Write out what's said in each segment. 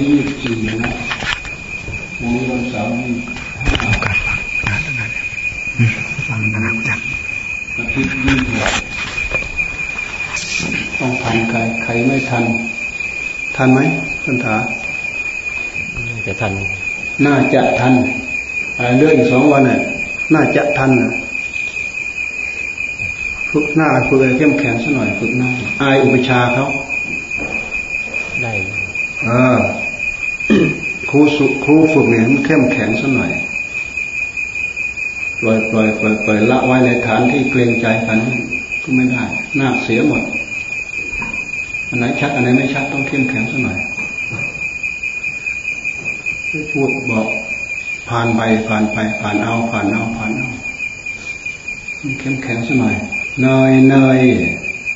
นี้ยี่สิบสี่นะวันนี้วันเสาร์นี่โอกาสฟังงานงานฟังนะครับจักอาทิตย์ยี่สิบต้องทันใครใครไม่ทัน ทันไหมคันถาจะทัน น่าจะทันเรื่องอีกสองวันน่ะ น่าจะทันนะฝึกหน้าฝึกอะไรเข้มแข็งสัหน่อยฝึกหน้าอายอุปชาเขาได้ เออ ครูสุครูฝึกเนี่ยมันเข้มแข็งสัหน่อยปล่อยปล่อยปล่อยปล่อยละไว้ในฐานที่เกรงใจกันก็ไม่ได้หน้าเสียหมดอันไหนชัดอันไหนไม่ชัดต้องเข้มแข็งสัหน่อยพูดบอกผ่านไปผ่านไปผ่านเอาผ่านเอาผ่านเอาเข้มแข็งสัหน่อยเนยเนย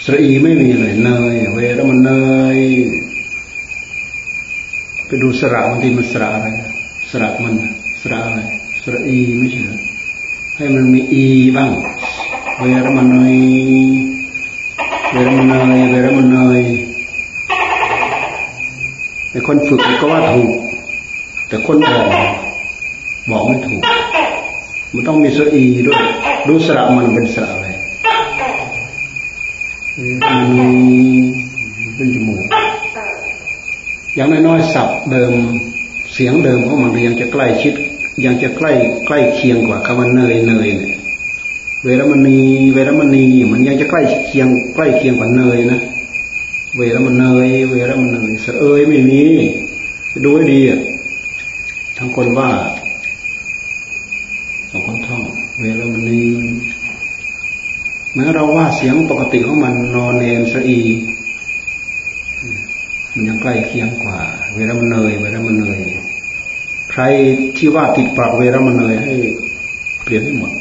สรีไม่มีเลยเนยเวรมันเนย ไปดูสระบางทีมันสระอะไรสระมันสระอะไรสระอีไม่ใช่ให้มันมีอีบ้างเวรมันยเวรมันยเวรมันยไอ้คนฝึกก็ว่าถูก แต่คนบอกบอกไม่ถูก มันต้องมีสระอีด้วยดูสระมันเป็นสระอะไรมันเป็นจมูก อย่างน้อยๆสับเดิมเสียงเดิมของมันยังจะใกล้ชิด ยังจะใกล้ใกล้เคียงกว่าคำว่าเนยเนยเนี่ยเวรมณีเวรมณีมันยังจะใกล้เคียงใกล้เคียงกว่าเนยนะเวรมเนยเวรมเนยสเอยไม่มีดูให้ดีอะทั้งคนว่าสองคนท่องเวรมณีแม้เราว่าเสียงปกติของมันนอนเนนสอี มันยังใกล้เคียงกว่า เวรมเนยเวรมเนยใครที่ว่าติดปากเวรมเนยให้เปลี่ยนให้หมด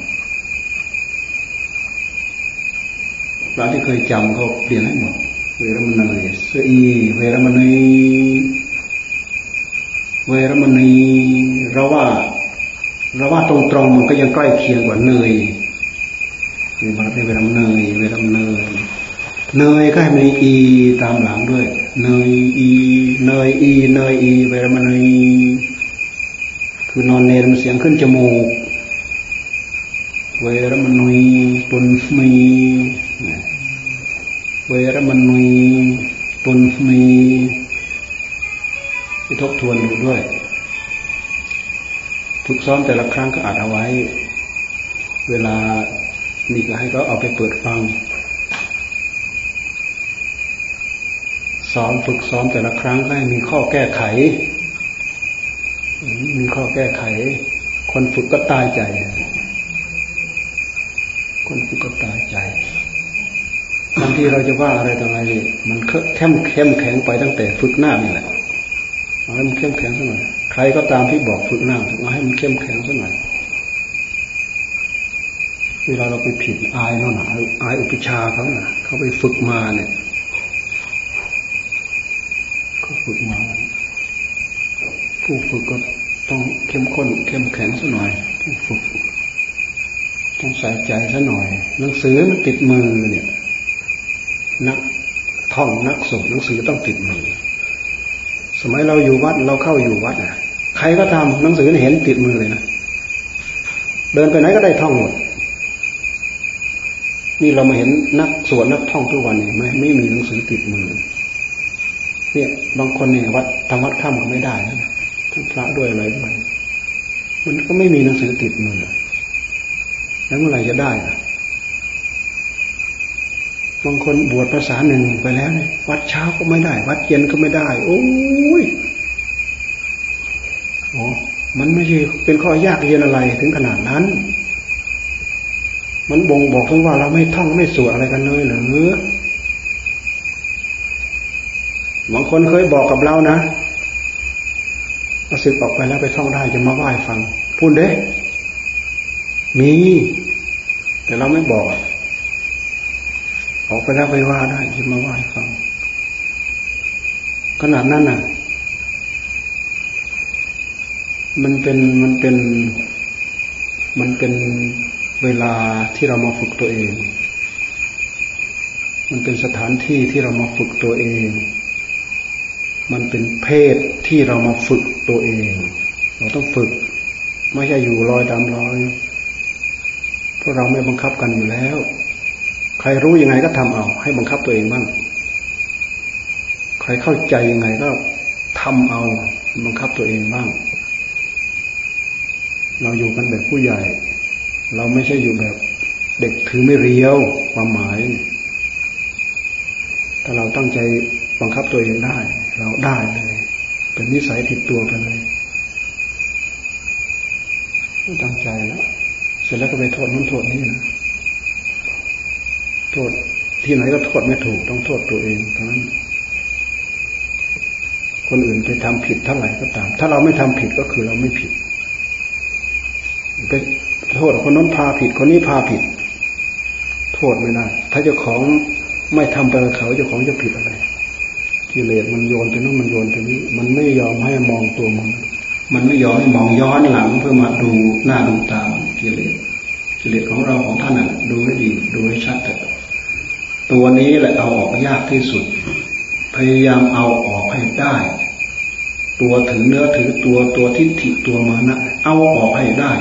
พระที่เคยจำเขาเปลี่ยนให้หมด เวรมเนยสอีเวรมเนยเวรมเนยเราว่าเราว่าตรงๆมันก็ยังใกล้เคียงกว่าเนยมีมันเป็นเวลาเนยเวลาเนยเนยก็ให้มีอีตามหลังด้วย เนยอีเนยอีเนยอีเวลามันเนยคือนอนเนรมันเสียงขึ้นจมูก เวรมนุยตุนมีเวรมนุยตุนมีไปทบทวนดูด้วยฝึกซ้อมแต่ละครั้งก็อาจเอาไว้ เวลานี่ก็ให้เขาเอาไปเปิดฟัง ซ้อมฝึกซ้อมแต่ละครั้งให้มีข้อแก้ไข มีข้อแก้ไข คนฝึกก็ตายใจ คนฝึกก็ตายใจบางทีเราจะว่าอะไรต่ออะไรมันเข้มเข้มแข็งไปตั้งแต่ฝึกหน้านี่แหละเอาให้มันเข้มแข็งสักหน่อยใครก็ตามที่บอกฝึกหน้าเอาให้มันเข้มแข็งสักหน่อยเวลาเราไปผิดอายนั่นนะอายอุปชาเขาน่ะเขาไปฝึกมาเนี่ยเขาฝึกมา ผู้ฝึกก็ต้องเข้มข้นเข้มแข็งซะหน่อยผู้ฝึกต้องใส่ใจซะหน่อย หนังสือมันติดมือเนี่ย นักท่องนักส่งหนังสือต้องติดมือ สมัยเราอยู่วัดเราเข้าอยู่วัดอะ ใครก็ทำหนังสือเห็นติดมือเลยนะเดินไปไหนก็ได้ท่องหมดนี่เรามาเห็นนักสวดนักท่องทุกวันนี่ไม่ไม่มีหนังสือติดมือเนี่ยบางคนเนี่ยวัดทำวัดข้ามก็ไม่ได้นะ ทั้งพระด้วยอะไรด้วยมันก็ไม่มีหนังสือติดมือแล้วเมื่อไหร่จะได้ล่ะบางคนบวชภาษาหนึ่งไปแล้วเนี่ยวัดเช้าก็ไม่ได้ วัดเย็นก็ไม่ได้ โอ้ยโอ้มันไม่ใช่เป็นข้อยากเย็นอะไรถึงขนาดนั้น มันบ่งบอกถึงว่าเราไม่ท่องไม่สวดอะไรกันเลยหรือบางคนเคยบอกกับเรานะ มาสึกออกไปแล้วไปท่องได้จะมาไหว้ฟัง พูดเด้ มี แต่เราไม่บอก ออกไปแล้วไปว่าได้จะมาไหว้ฟัง ขนาดนั้นน่ะ มันเป็นมันเป็น มันเป็นเวลาที่เรามาฝึกตัวเอง มันเป็นสถานที่ที่เรามาฝึกตัวเอง มันเป็นเพศที่เรามาฝึกตัวเอง เราต้องฝึก ไม่ใช่อยู่ลอยตามลอยเพราะเราไม่บังคับกันอยู่แล้ว ใครรู้ยังไงก็ทำเอา ให้บังคับตัวเองบ้าง ใครเข้าใจยังไงก็ทำเอาบังคับตัวเองบ้าง เราอยู่กันแบบผู้ใหญ่ เราไม่ใช่อยู่แบบเด็กถือไม่เรียวความหมาย ถ้าเราตั้งใจบังคับตัวเองได้ เราได้เลย เป็นนิสัยติดตัวไปเลยตั้งใจแล้วเสร็จแล้วก็ไปโทษนู้นโทษนี่นะโทษที่ไหนก็โทษไม่ถูกต้องโทษตัวเองเพราะนั้นคนอื่นไปทำผิดเท่าไหร่ก็ตาม ถ้าเราไม่ทำผิดก็คือเราไม่ผิดไปโทษคนนั้นพาผิดคนนี้พาผิด โทษไม่ได้ถ้าเจ้าของไม่ทำไปกับเขาเจ้าของจะผิดอะไร กิเลสมันโยนไปนู้นมันโยนไปนี้ มันไม่ยอมให้มองตัวมัน มันไม่ยอมให้มองย้อนหลังเพื่อมาดูหน้าดูตามกิเลสกิเลสของเราของท่านน่ะดูให้ดีดูให้ชัดเถอะตัวนี้แหละเอาออกยากที่สุด พยายามเอาออกให้ได้ ตัวถือเนื้อถือตัวตัวทิฏฐิตัวมานะเอาออกให้ได้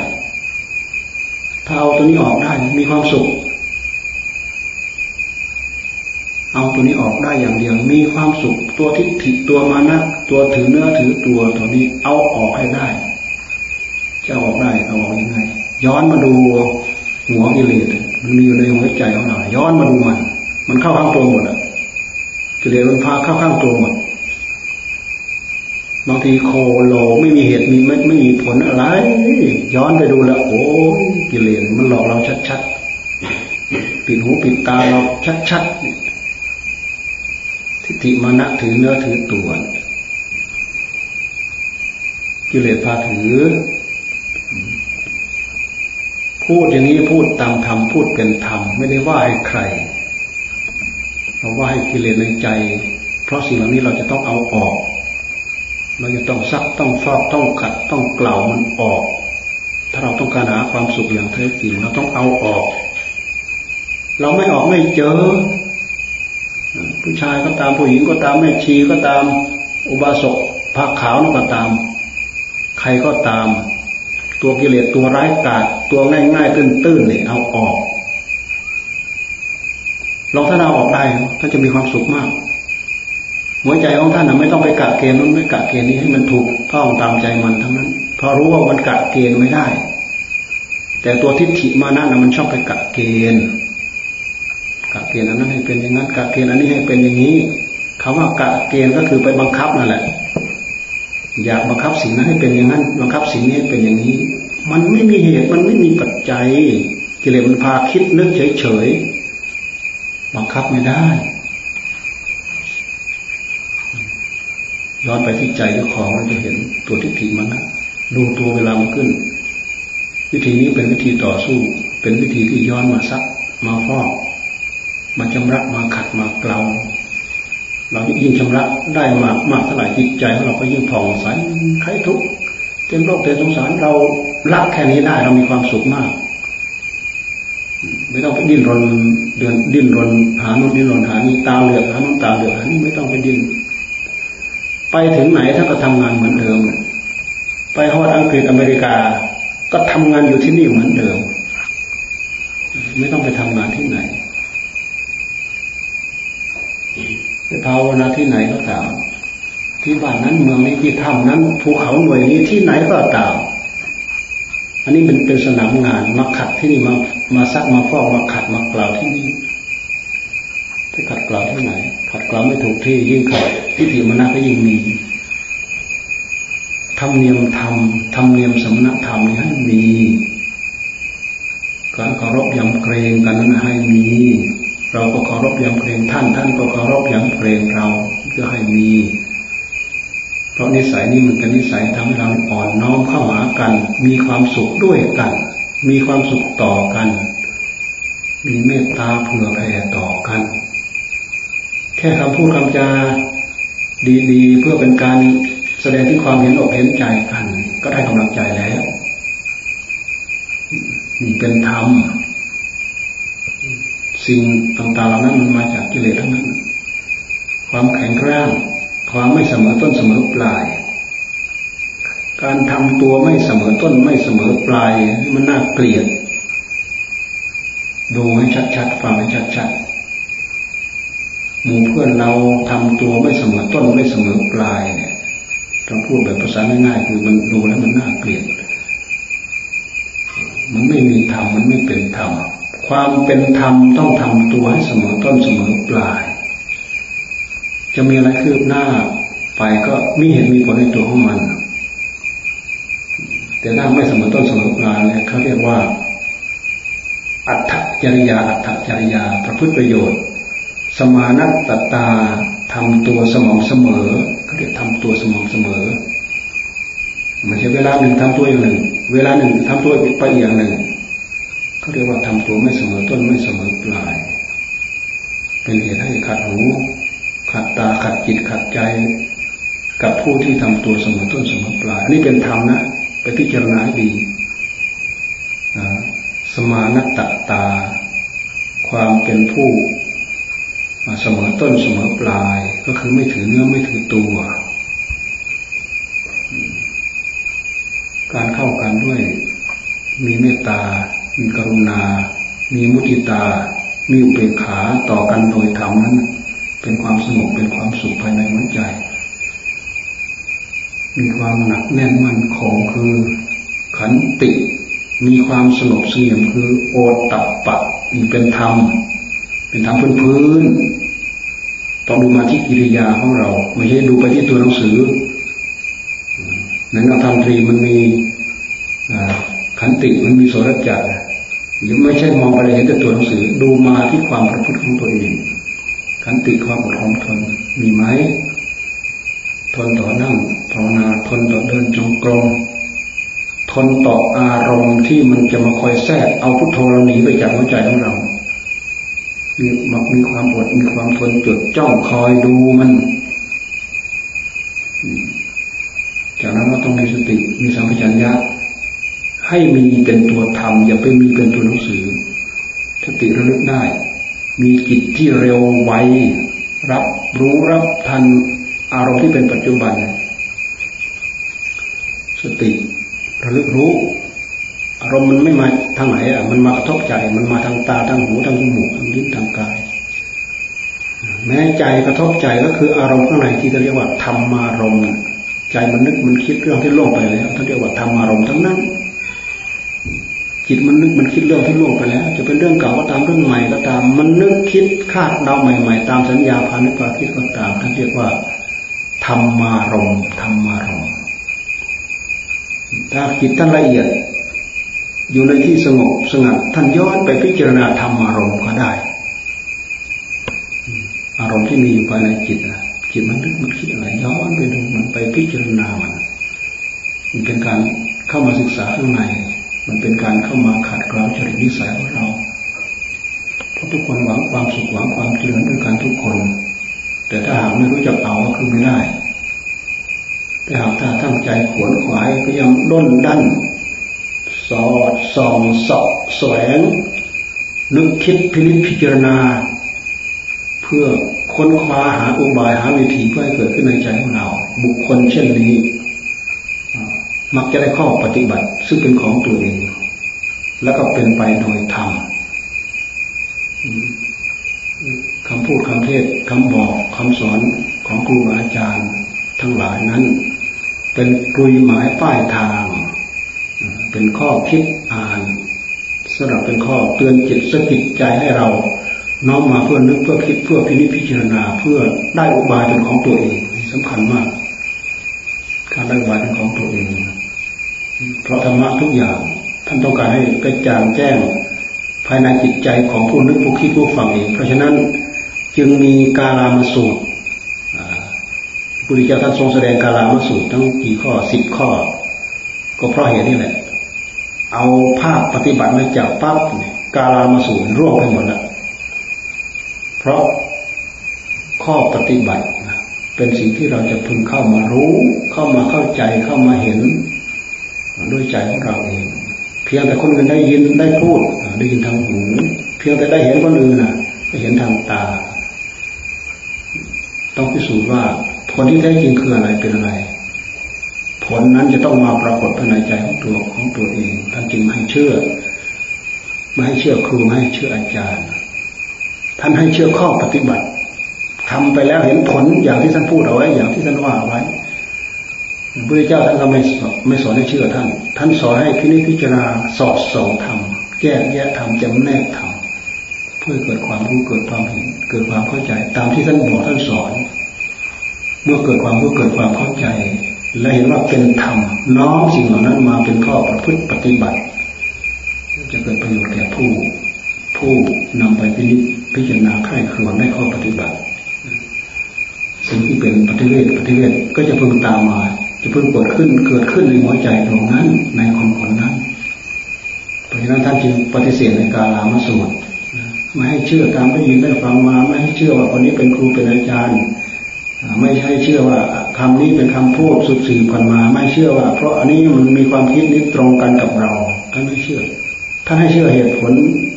ถ้าเอาตัวนี้ออกได้มีความสุข เอาตัวนี้ออกได้อย่างเดียว มีความสุขตัวทิฏฐิตัวมานะตัวถือเนื้อถือตัวตัวนี้เอาออกให้ได้ จะออกได้เอาออกยังไง ย้อนมาดูหัวกิเลสมันมีอยู่ในหัวใจของเราย้อนมาดูมัน มันเข้าข้างตัวหมดอะกิเลสมันพาเข้าข้างตัวหมดบางทีโคโลไม่มีเหตุมีไม่ไม่มีผลอะไร ย้อนไปดูแล้วโอ้กิเลสมันหลอกเราชัดๆปิดหูปิดตาเราชัดๆ ทิมานะถือเนื้อถือตัวกิเลสพาถือ พูดอย่างนี้พูดตามธรรมพูดเป็นธรรมไม่ได้ว่าให้ใครเราว่าให้กิเลสในใจ เพราะสิ่งเหล่านี้เราจะต้องเอาออก เราจะต้องซักต้องฟอกต้องขัดต้องกล่าวมันออก ถ้าเราต้องการหาความสุขอย่างแท้จริงเราต้องเอาออก เราไม่ออกไม่เจอ ผู้ชายก็ตามผู้หญิงก็ตามแม่ชีก็ตาม อุบาสกผ้าขาวนก็ตาม ใครก็ตาม ตัวกิเลสตัวร้ายกาจตัวง่ายง่ายตื้นตื้นเนี่ยเอาออกลองถ้าเราออกได้ท่านจะมีความสุขมาก หัวใจของท่านไม่ต้องไปกะเกณฑ์นั้นไม่กะเกณฑ์นี้ให้มันถูกต้องตามใจมันทั้งนั้นเพราะรู้ว่ามันกะเกณฑ์ไม่ได้ แต่ตัวทิฏฐิมานะนะมันชอบไปกะเกณฑ์ เกณฑ์อันนั้นให้เป็นอย่างนั้นกะเกณฑ์อันนี้ให้เป็นอย่างนี้คำว่ากะเกณฑ์ก็คือไปบังคับนั่นแหละ อยากบังคับสิ่งนั้นให้เป็นอย่างนั้น บังคับสิ่งนี้ให้เป็นอย่างนี้ มันไม่มีเหตุมันไม่มีปัจจัยกิเลสมันพาคิดนึกเฉยๆบังคับไม่ได้ย้อนไปที่ใจเจ้าของมันจะเห็นตัวทิฏฐิมันนะดูตัวเวลามันขึ้น วิธีนี้เป็นวิธีต่อสู้ เป็นวิธีที่ย้อนมาซักมาฟอก มาชำระมาขัดมาเกลาเรายิ่งชำระได้มากมากเท่าไหร่จิตใจของเราก็ยิ่งผ่องใสใครทุกเต็มโลกเต็มสงสารเราละแค่นี้ได้เรามีความสุขมาก ไม่ต้องไปดิ้นรนเดือนดิ้นรนหาโน่นดิ้นรนหานี่ตาเหลือกหาโน่นตาเหลือกหานี่ไม่ต้องไปดิ้นไปถึงไหนท่านก็ทำงานเหมือนเดิมไปฮอดอังกฤษอเมริกา ก็ทำงานอยู่ที่นี่เหมือนเดิม ไม่ต้องไปทำงานที่ไหน จะภาวนาที่ไหนก็ตาม ที่บ้านนั้นเมืองนี้ที่ถ้ำนั้นภูเขาหน่วยนี้ที่ไหนก็ตาม อันนี้เป็นเป็นสนามงานมาขัดที่นี่มามาซักมาฟอกมาขัดมากล่าวที่นี่ไปขัดกล่าวที่ไหน ขัดกล่าวไม่ถูกที่ยิ่งขัดทิฏฐิมรณะก็ยิ่งมีธรรมเนียมธรรมธรรมเนียมสมณธรรมให้มีการเคารพยำเกรงกันนั้นให้มี เราก็เคารพยำเกรงท่านท่านก็เคารพยำเกรงเราเพื่อให้มี เพราะนิสัยนี้มันเป็นนิสัยทำให้เราอ่อนน้อมเข้าหากัน มีความสุขด้วยกัน มีความสุขต่อกัน มีเมตตาเผื่อแผ่ต่อกัน แค่คำพูดคำจาดีๆ เพื่อเป็นการแสดงที่ความเห็นอกเห็นใจกัน ก็ได้กำลังใจแล้วนี่เป็นธรรม สิ่งต่างๆเหล่านั้นมันมาจากกิเลสทั้งนั้น ความแข็งแรงความไม่เสมอต้นเสมอปลาย การทำตัวไม่เสมอต้นไม่เสมอปลายมันน่าเกลียด ดูให้ชัดๆฟังให้ชัดๆหมู่เพื่อนเราทำตัวไม่เสมอต้นไม่เสมอปลายเนี่ยเราพูดแบบภาษาง่ายๆคือมันดูแล้วมันน่าเกลียด มันไม่มีธรรมมันไม่เป็นธรรม ความเป็นธรรมต้องทำตัวให้เสมอต้นเสมอปลาย จะมีอะไรคืบหน้าไปก็มีเหตุมีผลในตัวของมัน แต่ถ้าไม่เสมอต้นเสมอปลายเนี่ยเขาเรียกว่า อัตถจริยาอัตถจริยาประพฤติประโยชน์ สมานัตตตาทำตัวสม่ำเสมอเขาเรียกทำตัวสม่ำเสมอไม่ใช่เวลาหนึ่งทำตัวอย่างหนึ่ง เวลาหนึ่งทำตัวไปอย่างหนึ่ง เขาเรียกว่าทำตัวไม่เสมอต้นไม่เสมอปลาย เป็นเหตุให้ขัดหูขัดตาขัดจิตขัดใจ กับผู้ที่ทำตัวเสมอต้นเสมอปลายนี่เป็นธรรมนะไปพิจารณาดีสมานัตตา ความเป็นผู้เสมอต้นเสมอปลาย ก็คือไม่ถือเนื้อไม่ถือตัว การเข้ากันด้วยมีเมตตา มีกรุณา มีมุติตา มีอุเบกขาต่อกันโดยธรรมนั้น เป็นความสงบเป็นความสุขภายในหัวใจ มีความหนักแน่นมั่นคงคือขันติ มีความสงบเสงี่ยมคือโอตับปะมีเป็นธรรม เป็นธรรมพื้นพื้นต้องดูมาที่กิริยาของเรา ไม่ใช่ดูไปที่ตัวหนังสือในนักธรรมตรีมันมีขันติมันมีโสรจักร หรือไม่ใช่มองไปเห็นแต่ตัวหนังสือดูมาที่ความประพฤติของตัวเองขันติความอดทนทนมีไหมทนต่อนั่งภาวนาทนต่อเดินจงกรมทนต่ออารมณ์ที่มันจะมาคอยแทรกเอาพุทโธเราหนีไปจากหัวใจของเรา มีมักมีความอดมีความทนจดจ้องคอยดูมันจากนั้นก็ต้องมีสติมีสัมผัสัญญา ให้มีเป็นตัวธรรมอย่าไปมีเป็นตัวหนังสือสติระลึกได้ มีจิตที่เร็วไวรับรู้รับทันอารมณ์ที่เป็นปัจจุบัน สติระลึกรู้ อารมณ์มันไม่มาทางไหนอะ มันมากระทบใจ มันมาทางตาทางหูทางจมูกทางลิ้นทางกาย แม้ใจกระทบใจก็คืออารมณ์ข้างในที่เรียกว่าธรรมารมณ์ใจมันนึกมันคิดเรื่องที่ล่วงไปแล้วท่านเรียกว่าธรรมารมณ์ทั้งนั้น จิตมันนึกมันคิดเรื่องที่ล่วงไปแล้ว จะเป็นเรื่องเก่าก็ตามเรื่องใหม่ก็ตาม มันนึกคิดคาดเดาใหม่ ๆ ตามสัญญาพานุภาคิดก็ตามท่านเรียกว่าธรรมารมธรรมารมถ้าจิตท่านละเอียด อยู่ในที่สงบสงัดท่านย้อนไปพิจารณาธรรมารมก็ได้ อารมณ์ที่มีอยู่ภายในจิตนะจิตมันนึกมันคิดอะไรย้อนไปดูมันไปพิจารณามันมันเป็นการเข้ามาศึกษาข้างใน มันเป็นการเข้ามาขัดเกลาจริตนิสัยของเราเพราะทุกคนหวังความสุขหวังความเจริญด้วยกันทุกคน แต่ถ้าหากไม่รู้จักเอาก็คือไม่ได้แต่หากถ้าตั้งใจขวนขวายก็ยังด้นดันสอดส่องสอบแสวงนึกคิดพินิจพิจารณา เพื่อค้นคว้าหาอุบายหาวิธีเพื่อให้เกิดขึ้นในใจของเรา บุคคลเช่นนี้ มักจะได้ข้อปฏิบัติ ซึ่งเป็นของตัวเอง แล้วก็เป็นไปโดยธรรมคำพูดคำเทศคำบอกคำสอนของครูอาจารย์ ทั้งหลายนั้น เป็นกลุยหมายป้ายทาง เป็นข้อคิดอ่านสำหรับเป็นข้อเตือนจิตสกิดใจให้เราน้อมมาเพื่อนึกเพื่อคิดเพื่อพินิจพิจารณาเพื่อได้อุบายเป็นของตัวเองสำคัญมาก การได้อุบายเป็นของตัวเอง เพราะธรรมะทุกอย่าง ท่านต้องการให้กระจ่างแจ้ง ภายในจิตใจของผู้นึกผู้คิดผู้ฟังเอง เพราะฉะนั้นจึงมีกาลามสูตรพุทธเจ้าท่านทรงแสดงกาลามสูตรทั้งกี่ข้อสิบข้อ ก็เพราะเหตุนี้แหละ เอาภาพปฏิบัติมาจากปั๊บกาลามสูตรร่วงไปหมดแล้วเพราะข้อปฏิบัติเป็นสิ่งที่เราจะพึงเข้ามารู้ เข้ามาเข้าใจเข้ามาเห็น ด้วยใจของเราเอง เพียงแต่คนอื่นได้ยินได้พูดได้ยินทางหู เพียงแต่ได้เห็นคนอื่นน่ะได้เห็นทางตา ต้องพิสูจน์ว่าผลที่แท้จริงคืออะไรเป็นอะไร ผลนั้นจะต้องมาปรากฏภายในใจของตัวของตัวเองท่านจึงไม่ให้เชื่อไม่ให้เชื่อครูไม่ให้เชื่ออาจารย์ ท่านให้เชื่อข้อปฏิบัติทำไปแล้วเห็นผลอย่างที่ท่านพูดเอาไว้ อย่างที่ท่านว่าไว้ พระพุทธเจ้าท่านก็ไม่ไม่สอนให้เชื่อท่าน ท่านสอนให้พินิจพิจารณาสอดส่องธรรมแยกแยะธรรมจำแนกธรรมเพื่อเกิดความรู้เกิดความเห็น เกิดความเข้าใจ ตามที่ท่านบอกท่านสอน เมื่อเกิดความรู้เกิดความเข้าใจ และเห็นว่าเป็นธรรมน้อมสิ่งเหล่านั้นมาเป็นข้อประพฤติปฏิบัติ จะเกิดประโยชน์แก่ผู้ ผู้นำไปพินิจพิจารณาไข้ครวญได้ข้อปฏิบัติ สิ่งที่เป็นปฏิเวทปฏิเวทก็จะเพิ่งตามมา จะเพิ่งเกิดขึ้นเกิดขึ้นในหัวใจตรงนั้น ในคนคนนั้น เพราะฉะนั้นท่านจึงปฏิเสธในการลามสูตรไม่ให้เชื่อตามได้ยินได้ฟังมา ไม่ให้เชื่อว่าคนนี้เป็นครูเป็นอาจารย์ ไม่ใช่เชื่อว่าคำนี้เป็นคำพูดสุดสื่อผ่านมา ไม่เชื่อว่า เพราะอันนี้มันมีความคิดนี้ตรงกันกับเราท่านไม่เชื่อท่านให้เชื่อเหตุผล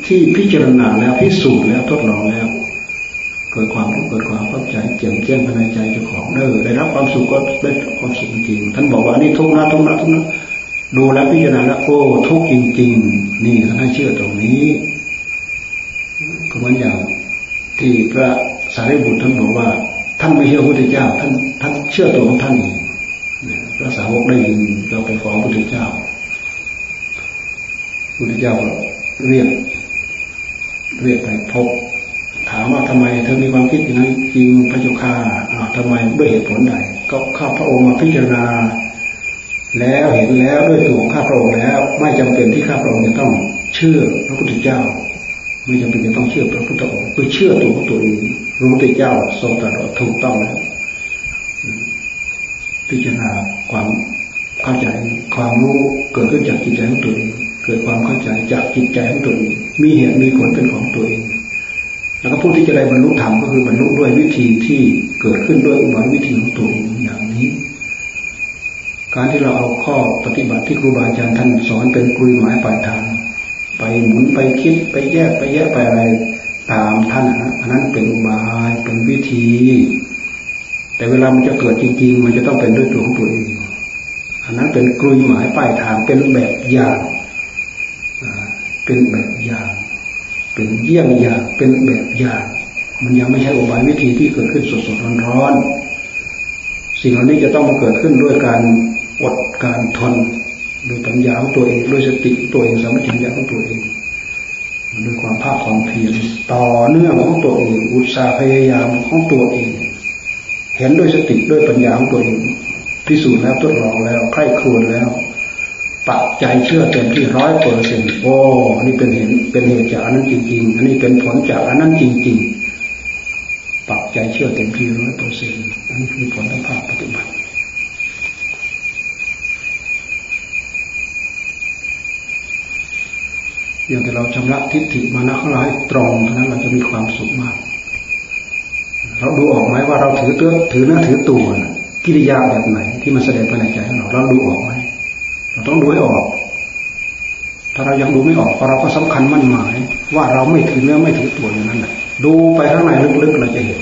ที่พิจารณาแล้วพิสูจน์แล้วทดลองแล้ว เกิดความรู้เกิดความเข้าใจเจียมแจ้งภายในใจเจ้าของเด้อได้รับความสุขก็ได้ความสุขจริงท่านบอกว่านี่ทุกนะทุกนะทุกนะดูแลพิจารณาแล้วโอ้ทุกจริง ๆ นี่ท่านให้เชื่อตรงนี้ก็เหมือนอย่างที่พระสารีบุตรท่านบอกว่า ท่านไม่เชื่อพระพุทธเจ้า ท่านท่านเชื่อตัวของท่านเองพระสาวกได้ยินเราไปฟ้องพระพุทธเจ้าพระพุทธเจ้าเรียกเรียกไปพบ ถามว่าทำไมเธอมีความคิดอย่างนั้นจริงพระเจ้าข้าทำไมด้วยเหตุผลใดก็ข้าพระองค์มาพิจารณา แล้วเห็นแล้วด้วยตัวของข้าพระองค์แล้ว ไม่จำเป็นที่ข้าพระองค์จะต้องเชื่อพระพุทธเจ้า ไม่จำเป็นจะต้องเชื่อพระพุทธองค์คือเชื่อตัวของตัวเองรู้ตัวเจ้าทรงตรัสถูกต้องแล้วพิจารณาความเข้าใจความรู้เกิดขึ้นจากจิตใจของตัวเองเกิดความเข้าใจจากจิตใจของตัวเองมีเหตุมีผลเป็นของตัวเอง แล้วก็ผู้ที่จะได้บรรลุธรรมก็คือบรรลุด้วยวิธีที่เกิดขึ้นด้วยอุบายวิธีของตัวเองอย่างนี้ การที่เราเอาข้อปฏิบัติที่ครูบาอาจารย์ท่านสอนเป็นกลุยหมายปลายทาง ไปหมุนไปคิดไปแยกไปแยกไปอะไรตามท่านนะอันนั้นเป็นอุบายเป็นวิธี แต่เวลามันจะเกิดจริง ๆ มันจะต้องเป็นด้วยตัวของตัวเองอันนั้นเป็นกลุยหมายป้ายทางเป็นแบบอย่างเป็นแบบอย่าง เป็นเยี่ยงอย่างเป็นแบบอย่างมันยังไม่ใช่อุบายวิธีที่เกิดขึ้นสดๆร้อนๆสิ่งเหล่านี้จะต้องมาเกิดขึ้นด้วยการอดการทนด้วยปัญญาของตัวเองด้วยสติตัวเองสมัชัญญาของตัวเองด้วยความภาคความเพียรต่อเนื่องของตัวเอง อุตสาห์พยายามของตัวเอง เห็นด้วยสติด้วยปัญญาของตัวเองพิสูจน์แล้วทดลองแล้วใคร่ครวญแล้ว ปักใจเชื่อเต็มที่ร้อยเปอร์เซ็นต์โอ้อันนี้เป็นเห็นเป็นเหตุจากอันนั้นจริง ๆ อันนี้เป็นผลจากอันนั้นจริง ๆ ปักใจเชื่อเต็มที่ร้อยเปอร์เซ็นต์อันนี้คือผลทางภาคปฏิบัติอย่างแต่เราชำระทิฏฐิมานะของเราให้ตรงเท่านั้นเราจะมีความสุขมาก เราดูออกไหมว่าเราถือเตัวถือเนื้อถือตัวกิริยาแบบไหนที่มันแสดงภายในใจของเราเราดูออกไหม เราต้องดูให้ออก ถ้าเรายังดูไม่ออกเราก็สำคัญมั่นหมาย ว่าเราไม่ถือเนื้อไม่ถือตัวอย่างนั้นแหละดูไปข้างในลึกๆเราจะเห็น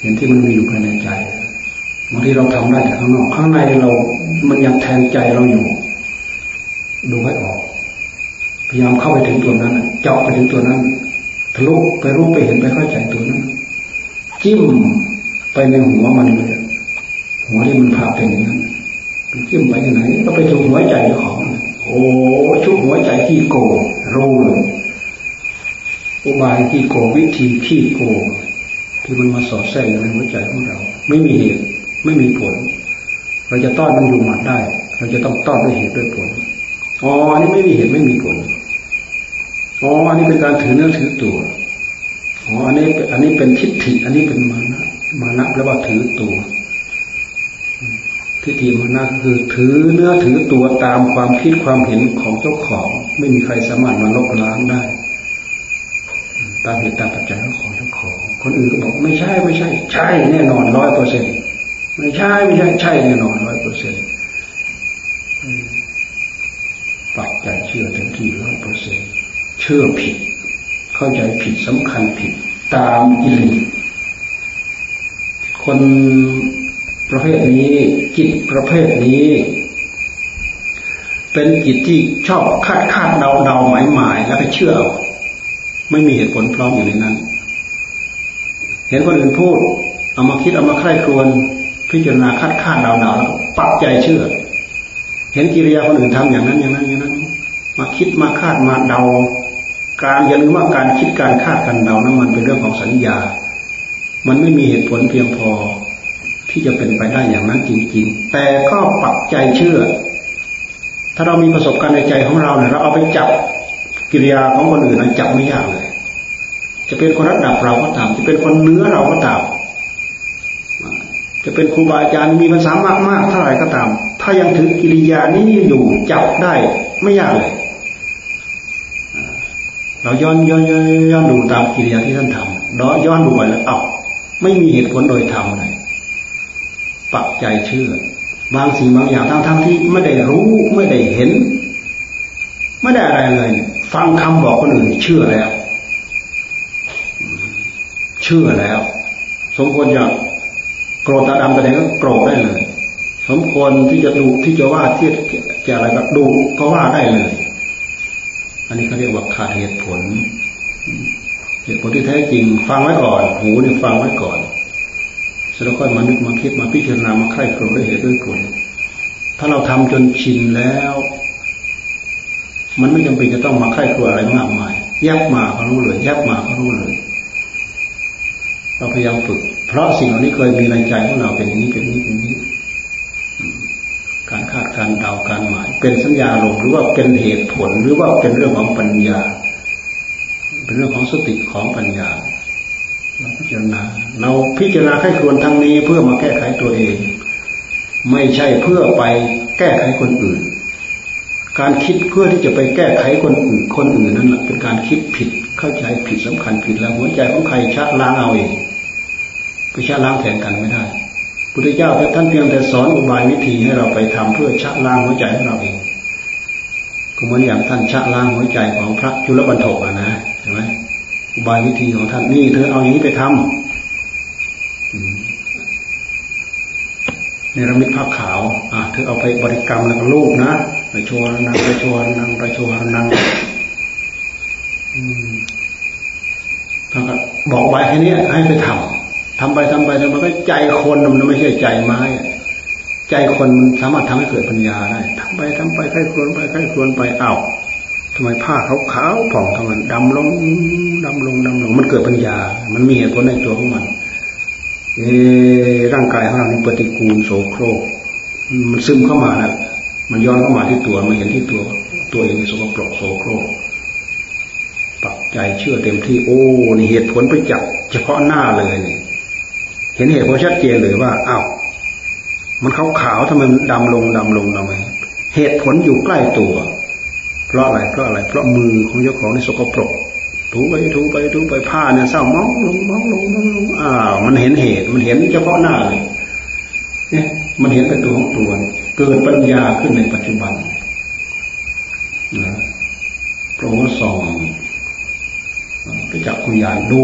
เห็นที่มันมีอยู่ภายในใจบางทีเราทำได้แต่ข้างนอกข้างในเรา มันยังแทงใจเราอยู่ ดูให้ออก พยายามเข้าไปถึงตัวนั้นเจาะไปถึงตัวนั้นทะลุไปรู้ไปเห็นไปเข้าใจตัวนั้น จิ้มไปในหัวมันเลยหัวที่มันพาเป็นอย่างนั้น จิ้มไปที่ไหน ก็ไปถูกหัวใจของ โอ้ชุบหัวใจขี้โกงรู้เลยอุบายขี้โกงวิธีขี้โกงที่มันมาสอดแทรกในหัวใจของเรา ไม่มีเหตุไม่มีผล เราจะต้อนมันอยู่หมัดได้ เราจะต้องต้อนด้วยเหตุด้วยผลอ๋ออันนี้ไม่มีเหตุไม่มีผลอ๋ออันนี้เป็นการถือเนื้อถือตัวอ๋ออันนี้อันนี้เป็นทิฏฐิ อันนี้เป็นมานะมานะแปลว่าถือตัว ทิฏฐิมานะคือถือเนื้อถือตัวตามความคิดความเห็นของเจ้าของ ไม่มีใครสามารถมาลบล้างได้ ตามเหตุตามปัจจัยของเจ้าของ คนอื่นก็บอกไม่ใช่ไม่ใช่ ใช่แน่นอนร้อยเปอร์เซ็นต์ไม่ใช่ไม่ใช่ใช่แน่นอนร้อยเปอร์เซ็นต์ปักใจเชื่อเต็มที่ร้อยเปอร์เซ็นต์เชื่อผิด เข้าใจผิดสำคัญผิด ตามกิเลสคน ประเภทนี้ จิตประเภทนี้ เป็นจิตที่ชอบคาดคาดเดาเดาหมายหมายแล้วก็เชื่อ ไม่มีเหตุผลพร้อมอยู่ในนั้น เห็นคนอื่นพูด เอามาคิดเอามาใคร่ครวญพิจารณาคาดคาดเดาเดาแล้วปักใจเชื่อ เห็นกิริยาคนอื่นทำอย่างนั้นอย่างนั้นอย่างนั้น มาคิดมาคาดมาเดา การอย่าลืมว่าการคิดการคาดการเดานั้นมันเป็นเรื่องของสัญญา มันไม่มีเหตุผลเพียงพอ ที่จะเป็นไปได้อย่างนั้นจริง ๆ แต่ก็ปักใจเชื่อ ถ้าเรามีประสบการณ์ในใจของเราเนี่ยเราเอาไปจับกิริยาของคนอื่นนั้นจับไม่ยากเลย จะเป็นคนระดับเราก็ตาม จะเป็นคนเนื้อเราก็ตาม จะเป็นครูบาอาจารย์มีภาษามากมากเท่าไหร่ก็ตาม ถ้ายังถือกิริยานี้อยู่จับได้ไม่ยากเลย เราย้อนย้อนย้อนดูตามกิริยาที่ท่านทำย้อนดูไปแล้วเอาไม่มีเหตุผลโดยธรรมเลย ปักใจเชื่อ บางสิ่งบางอย่างทั้งทั้งที่ไม่ได้รู้ไม่ได้เห็น ไม่ได้อะไรเลย ฟังคำบอกคนอื่นเชื่อแล้ว เชื่อแล้ว สมควรจะโกรธตาดำตาแดงก็โกรธได้เลย สมควรที่จะดูที่จะว่าที่จะอะไรก็ดูก็ว่าได้เลย อันนี้เขาเรียกว่าขาดเหตุผลเหตุผลที่แท้จริง ฟังไว้ก่อน หูเนี่ยฟังไว้ก่อน แล้วก็มานึกมาคิดมาพิจารณามาไข้ครวด้วยเหตุด้วยผลถ้าเราทำจนชินแล้ว มันไม่จำเป็นจะต้องมาไข้ครวอะไรมากมายยับมาก็รู้เลยยับมาก็รู้เลย เราพยายามฝึก เพราะสิ่งเหล่านี้เคยมีในใจของเราเป็นอย่างนี้เป็นนี้เป็นนี้ การคาดการเดาการหมาย เป็นสัญญาลงหรือว่าเป็นเหตุผลหรือว่าเป็นเรื่องของปัญญา เป็นเรื่องของสติของปัญญา จารณาเราพิจารณาให้ควรทางนี้เพื่อมาแก้ไขตัวเอง ไม่ใช่เพื่อไปแก้ไขคนอื่น การคิดเพื่อที่จะไปแก้ไขคนอื่นคนอื่นนั้นแหละเป็นการคิดผิดเข้าใจผิดสำคัญผิดแล้วหัวใจของใครชักล้างเอาเองไปชักล้างแทนกันไม่ได้พุทธเจ้าท่านเพียงแต่สอนอุบายวิธีให้เราไปทำเพื่อชักล้างหัวใจของเราเองก็เหมือนอย่างท่านชักล้างหัวใจของพระจุลบรรทกนะใช่ไหม บายวิธีของท่านนี่เธอเอาอย่างนี้ไปทำเนรมิตผ้าขาว อะเธอเอาไปบริกรรมแล้วก็ลูกนะไปชวนนางไปชวนนางไปชวนนางท่านก็บอกไว้แค่นี้ให้ไปทำทำไปทำไปทำไปก็ใจคนมันไม่ใช่ใจไม้ใจคนมันสามารถทำให้เกิดปัญญาได้ทำไปทำไปใครควนไปใครควนไปเอ้า ทำไมผ้าขาวๆผ่องทำไมดำลงดำลงดำลงมันเกิดปัญญา มันมีเหตุผลในตัวของมันเอร่างกายของเรานี่ปฏิกูลโสโครก มันซึมเข้ามาแล้วมันย้อนเข้ามาที่ตัวมันเห็นที่ตัว ตัวเองสกปรกโสโครกปักใจเชื่อเต็มที่โอ้นี่เหตุผลไปจับเฉพาะหน้าเลยนี่เห็นเหตุผลชัดเจนเลยว่าอ้าวมันขาวขาวทำไมมันดำลงดำลงทำไมเหตุผลอยู่ใกล้ตัว เพราะอะไรเพราะอะไรเพราะมือของเจ้าของนี่สกปรกถูไปถูไปถูไปผ้าเนี่ยเศร้ามองลงมองลงมองลงอ้าวมันเห็นเหตุ มันเห็นเฉพาะหน้าเลยเนี่ยมันเห็นเป็นตัวของตัวเกิดปัญญาขึ้นในปัจจุบันนะพระองค์ส่องไปจับคุญาณดู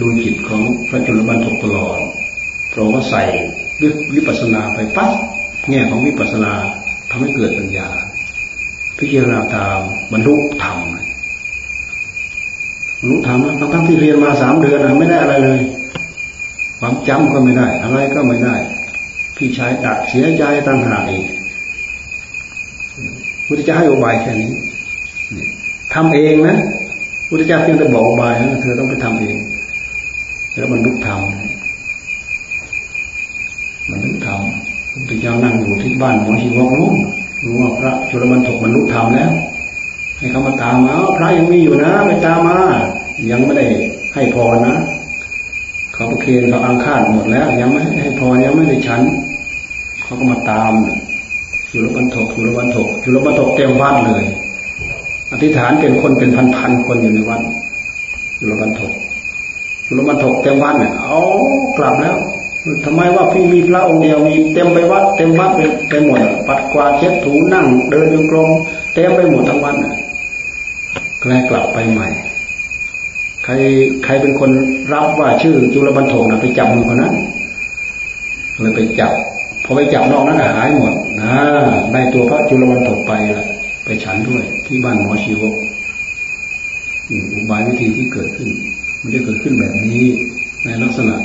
ดูจิตของพระจุลบรรทกตลอดพระองค์ใส่วิปัสนาไปปั๊บแง่ของวิปัสนา ทำให้เกิดปัญญา พิจารณาตามบรรลุธรรมบรรลุธรรมทั้งทั้งที่เรียนมาสามเดือนไม่ได้อะไรเลย ความจำก็ไม่ได้ อะไรก็ไม่ได้ พี่ชายดักเสียใจตั้งหากอีกพุทธเจ้าให้อบายแค่นี้ทำเองนะพุทธเจ้าเพียงแต่บอกอบายนะเธอต้องไปทำเอง แล้วบรรลุธรรมบรรลุธรรม พุทธเจ้านั่งอยู่ที่บ้านหมอชีวกนู้นรู้ว่าพระจุลบรรทกบรรลุธรรมแล้ว ให้เขามาตามมาพระยังมีอยู่นะไปตามมา ยังไม่ได้ให้พรนะ เขาประเคนเขาอังคาดหมดแล้ว ยังไม่ให้พรยังไม่ได้ฉัน เขาก็มาตามจุลบรรทกจุลบรรทกจุลบรรทกเต็มวัดเลย อธิษฐานเป็นคนเป็นพันๆคนอยู่ในวัดจุลบรรทกจุลบรรทกเต็มวัดเนี่ยเอากลับแล้ว ทำไมว่าพี่มีพระองค์เดียวมีเต็มไปวัดเต็มวัดไปหมดปัดกวาดเช็ดถูนั่ง เดินโยกลมเต็มไปหมดทั้งวันใกล้กลับไปใหม่ขรใครเป็นคนรับว่าชื่อจุลบรรทกนะไปจับมือคนนั้นเลยไปจับพอไปจับนอกนั้นหายหมดนะได้ตัวพระจุลบรรทกไปละไปฉันด้วย ที่บ้านหมอชีวกอุบายวิธีที่เกิดขึ้น มันจะเกิดขึ้นแบบนี้ในลักษณะ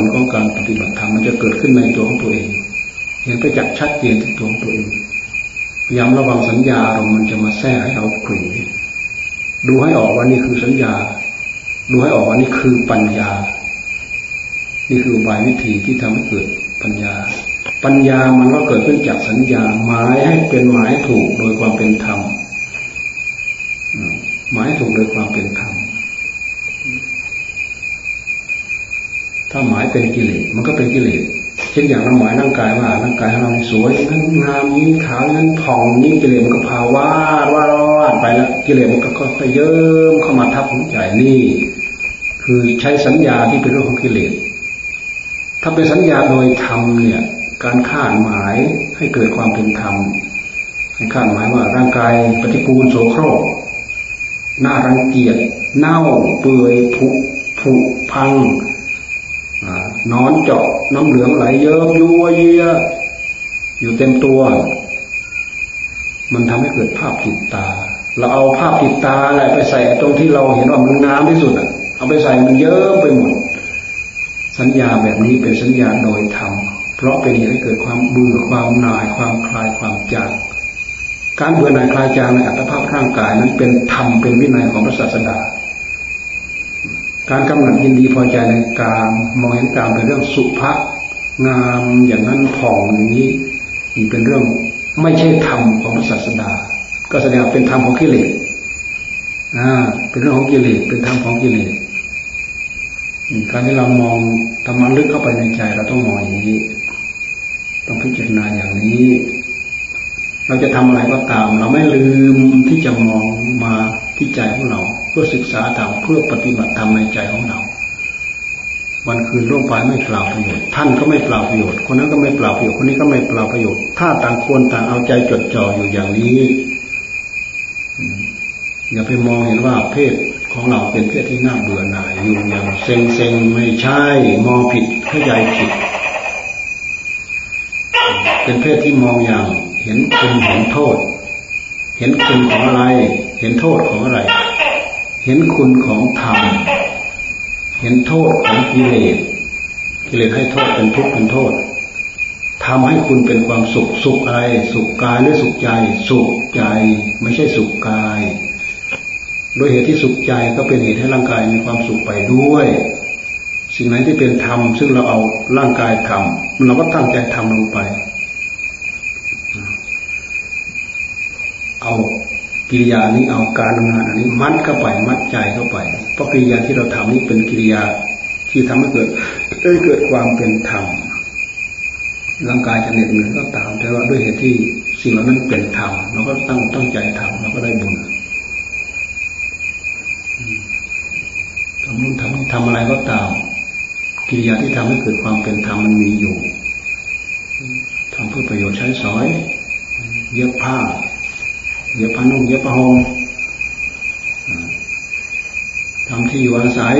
ลของการปฏิบัติธรรมมันจะเกิดขึ้นในตัวของตัวเองเห็นไปจักชัดเจนที่ตัวของตัวเองพยายามระวังสัญญาเรามันจะมาแทรกให้เราขลุ่ดูให้ออกว่านี่คือสัญญา ดูให้ออกว่านี่คือปัญญา นี่คืออุบายวิธีที่ทำให้เกิดปัญญา ปัญญามันก็เกิดขึ้นจากสัญญา หมายให้เป็นหมายถูกโดยความเป็นธรรมหมายถูกโดยความเป็นธรรม ถ้าหมายเป็นกิเลสมันก็เป็นกิเลสเช่นอย่างเราหมายร่างกายว่าร่างกายของเราสวยนั้นงามนี้ขาวนั้นผ่องนี้กิเลสมันก็พาวาดวาดวาดไปแล้วกิเลสมันก็ค่อยเยิ้มเข้ามาทับหัวใจนี่ คือใช้สัญญาที่เป็นเรื่องของกิเลสถ้าเป็นสัญญาโดยธรรมเนี่ย การคาดหมายให้เกิดความเป็นธรรมให้คาดหมายว่าร่างกายปฏิปูลโสโครกน่ารังเกียจเน่าเปื่อยผุผุพัง นอนเจาะน้ำเหลืองไหลเยิ้มยัวเยียอยู่เต็มตัว มันทำให้เกิดภาพติดตา เราเอาภาพติดตาอะไรไปใส่ตรงที่เราเห็นว่ามันงามที่สุดอะ เอาไปใส่มันเยอะไปหมด สัญญาแบบนี้เป็นสัญญาโดยธรรมเพราะเป็นเหตุให้เกิดความเบื่อความหน่ายความคลายความจางการเบื่อหน่ายคลายจางในอัตภาพร่างกายนั้นเป็นธรรมเป็นวินัยของพระศาสดา การกำหนัดยินดีพอใจในการมองเห็นการเป็นเรื่องสุภะงามอย่างนั้นผ่องอย่างนี้นี่เป็นเรื่องไม่ใช่ธรรมของศาสดา ก็แสดงเป็นธรรมของกิเลสอ่าเป็นเรื่องของกิเลสเป็นธรรมของกิเลสการที่เรามองธรรมะลึกเข้าไปในใจเราต้องมองอย่างนี้ ต้องพิจารณาอย่างนี้ เราจะทำอะไรก็ตาม เราไม่ลืมที่จะมองมาที่ใจของเรา พื่อศึกษาธรรมเพื่อปฏิบัติธรรมในใจของเรา วันคืนร่วงไปไม่เปล่าประโยชน์ ท่านก็ไม่เปล่าประโยชน์ คนนั้นก็ไม่เปล่าประโยชน์ คนนี้ก็ไม่เปล่าประโยชน์ ถ้าต่างคนต่างเอาใจจดจ่ออยู่อย่างนี้อย่าไปมองเห็นว่าเพศของเราเป็นเพศที่น่าเบื่อหน่ายอยู่อย่างเซ็งเซ็งไม่ใช่ มองผิดเข้าใจผิด เป็นเพศที่มองอย่าง เห็นคุณเห็นโทษ เห็นคุณของอะไร เห็นโทษของอะไร เห็นคุณของธรรม เห็นโทษของกิเลส กิเลสให้โทษเป็นทุกข์เป็นโทษทำให้คุณเป็นความสุข สุขอะไร สุขกายหรือสุขใจ สุขใจ ไม่ใช่สุขกาย โดยเหตุที่สุขใจก็เป็นเหตุให้ร่างกายมีความสุขไปด้วย สิ่งไหนที่เป็นธรรมซึ่งเราเอาร่างกายทำเราก็ตั้งใจทำลงไปเอา กิริยานี้เอาการงานอันนี้มัดเข้าไปมัดใจเข้าไป เพราะกิริยาที่เราทำนี้เป็นกิริยาที่ทำให้เกิดได้เกิดความเป็นธรรมร่างกายจะเหน็ดเหนื่อยก็ตาม แต่ว่าด้วยเหตุที่สิ่งเหล่านั้นเป็นธรรมเราก็ตั้งตั้งใจทำเราก็ได้บุญทำนู่นทำนี่ทำอะไรก็ตามกิริยาที่ทำให้เกิดความเป็นธรรมมันมีอยู่ทำเพื่อประโยชน์ใช้สอย เย็บผ้า เย็บผ้านุ่งเย็บผ้าห่มทำที่อยู่อาศัย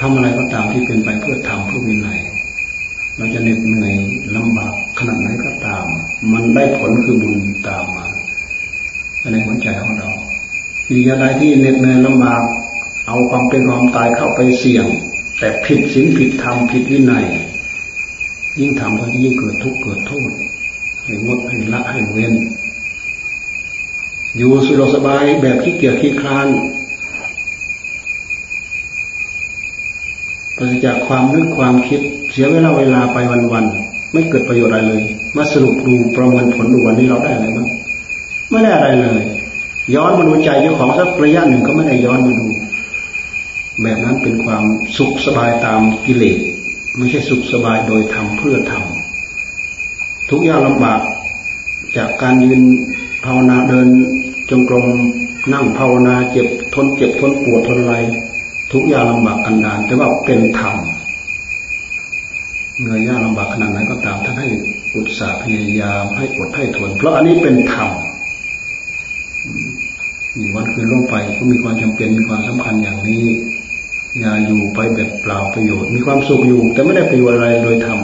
ทำอะไรก็ตามที่เป็นไปเพื่อทำเพื่อวินัยเราจะเหน็ดเหนื่อยลำบากขนาดไหนก็ตาม มันได้ผลคือบุญตามมาในหัวใจของเราอีกอย่างใดที่เหน็ดเหนื่อยลำบากเอาความเป็นความตายเข้าไปเสี่ยง แต่ผิดศีลผิดธรรมผิดวินัย ยิ่งทำก็ยิ่งเกิดทุกข์เกิดโทษ ให้งดให้ละให้เว้นอยู่สุขสบายแบบขี้เกียจขี้คลานปราศจากความนึกความคิด เสียเวลาเวลาไปวันๆไม่เกิดประโยชน์อะไรเลย มาสรุปดูประเมินผลดูวันนี้เราได้อะไรบ้างไม่ได้อะไรเลย ย้อนมาดูใจเจ้าของสักระยะหนึ่งก็ไม่ได้ย้อนมาดู แบบนั้นเป็นความสุขสบายตามกิเลสไม่ใช่สุขสบายโดยทำเพื่อทำ ทุกอย่างลำบาก จากการยืนภาวนาเดินจงกรมนั่งภาวนาเจ็บทนเจ็บทนปวดทนอะไรทุกอย่างลำบากกันดานแต่ว่าเป็นธรรมเหนื่อยยากลำบากขนาดไหนก็ตามท่านให้อุตสาห์พยายามให้อดให้ทน เพราะอันนี้เป็นธรรมวันคืนล่วงไปก็มีความจำเป็นมีความสำคัญอย่างนี้อย่าอยู่ไปแบบเปล่าประโยชน์ มีความสุขอยู่ แต่ไม่ได้ประโยชน์อะไรโดยธรรม